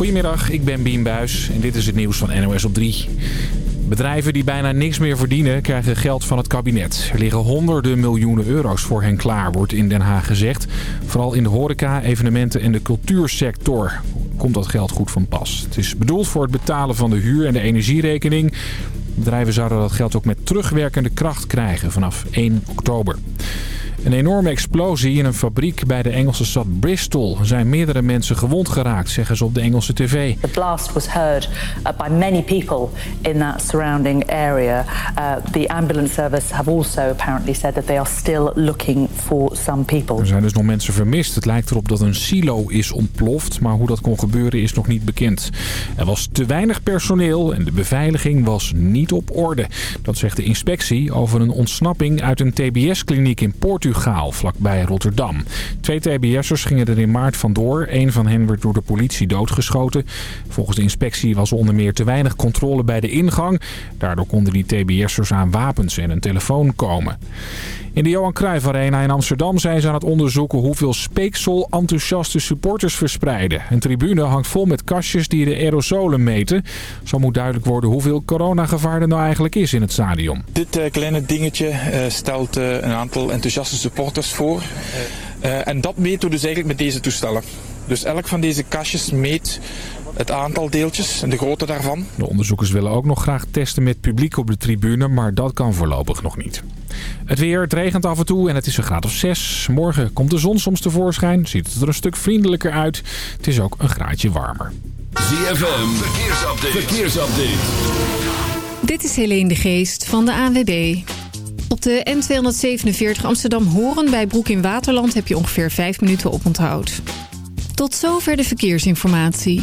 Goedemiddag, ik ben Bien Buis en dit is het nieuws van NOS op 3. Bedrijven die bijna niks meer verdienen krijgen geld van het kabinet. Er liggen honderden miljoenen euro's voor hen klaar, wordt in Den Haag gezegd. Vooral in de horeca, evenementen en de cultuursector komt dat geld goed van pas. Het is bedoeld voor het betalen van de huur en de energierekening. Bedrijven zouden dat geld ook met terugwerkende kracht krijgen vanaf 1 oktober. Een enorme explosie in een fabriek bij de Engelse stad Bristol. Er zijn meerdere mensen gewond geraakt, zeggen ze op de Engelse tv. The blast was heard uh, by many people in that surrounding area. Uh, the ambulance service have also apparently said that they are still looking for some people. Er zijn dus nog mensen vermist. Het lijkt erop dat een silo is ontploft, maar hoe dat kon gebeuren is nog niet bekend. Er was te weinig personeel en de beveiliging was niet op orde. Dat zegt de inspectie over een ontsnapping uit een TBS-kliniek in Portugal Portugaal, vlakbij Rotterdam. Twee TBS'ers gingen er in maart vandoor. Een van hen werd door de politie doodgeschoten. Volgens de inspectie was onder meer te weinig controle bij de ingang. Daardoor konden die TBS'ers aan wapens en een telefoon komen. In de Johan Cruijff Arena in Amsterdam zijn ze aan het onderzoeken hoeveel speeksel enthousiaste supporters verspreiden. Een tribune hangt vol met kastjes die de aerosolen meten. Zo moet duidelijk worden hoeveel coronagevaar er nou eigenlijk is in het stadion. Dit uh, kleine dingetje uh, stelt uh, een aantal enthousiaste supporters voor. en dat meten we dus eigenlijk met deze toestellen. Dus elk van deze kastjes meet het aantal deeltjes en de grootte daarvan. De onderzoekers willen ook nog graag testen met publiek op de tribune, maar dat kan voorlopig nog niet. Het weer, het regent af en toe en het is een graad of 6. Morgen komt de zon soms tevoorschijn, ziet het er een stuk vriendelijker uit. Het is ook een graadje warmer. ZFM, verkeersupdate. verkeersupdate. Dit is Helene de Geest van de ANWB. Op de N247 Amsterdam-Horen bij Broek in Waterland heb je ongeveer 5 minuten op onthoud. Tot zover de verkeersinformatie.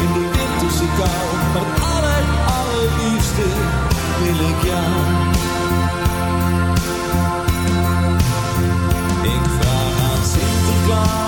in de winterse kou. Maar het aller, allerliefste wil ik jou.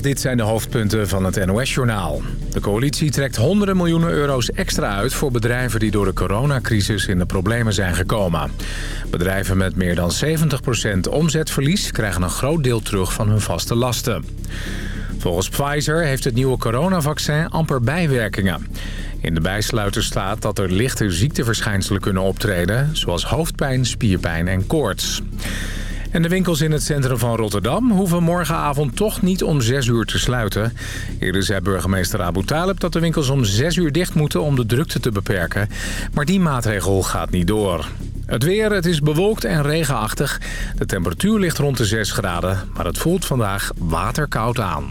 Dit zijn de hoofdpunten van het NOS-journaal. De coalitie trekt honderden miljoenen euro's extra uit voor bedrijven die door de coronacrisis in de problemen zijn gekomen. Bedrijven met meer dan 70% omzetverlies krijgen een groot deel terug van hun vaste lasten. Volgens Pfizer heeft het nieuwe coronavaccin amper bijwerkingen. In de bijsluiter staat dat er lichte ziekteverschijnselen kunnen optreden, zoals hoofdpijn, spierpijn en koorts. En de winkels in het centrum van Rotterdam hoeven morgenavond toch niet om 6 uur te sluiten. Eerder zei burgemeester Abu Talib dat de winkels om 6 uur dicht moeten om de drukte te beperken. Maar die maatregel gaat niet door. Het weer, het is bewolkt en regenachtig. De temperatuur ligt rond de 6 graden, maar het voelt vandaag waterkoud aan.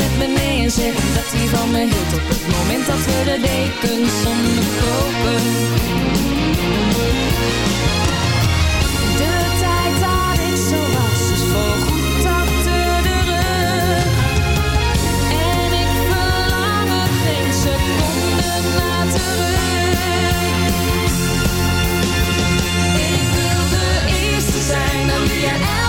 met me mee en zeggen dat hij van me hield Op het moment dat we de dekens onderkopen De tijd dat ik zo was is voorgoed achter de rug. En ik verlang er geen seconde naar terug. Ik wil de eerste zijn aan wie je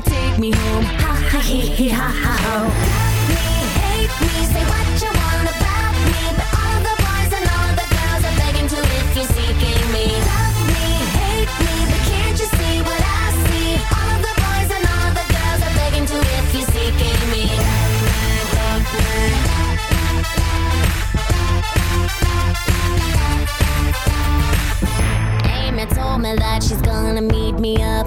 to take me home. Ha ha he he ha ha ho. Love me, hate me, say what you want about me, but all the boys and all the girls are begging to if you, seeking me. Love me, hate me, but can't you see what I see? All the boys and all the girls are begging to if you, seeking me. Amy told me that she's gonna meet me up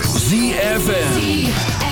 106.9 ZFN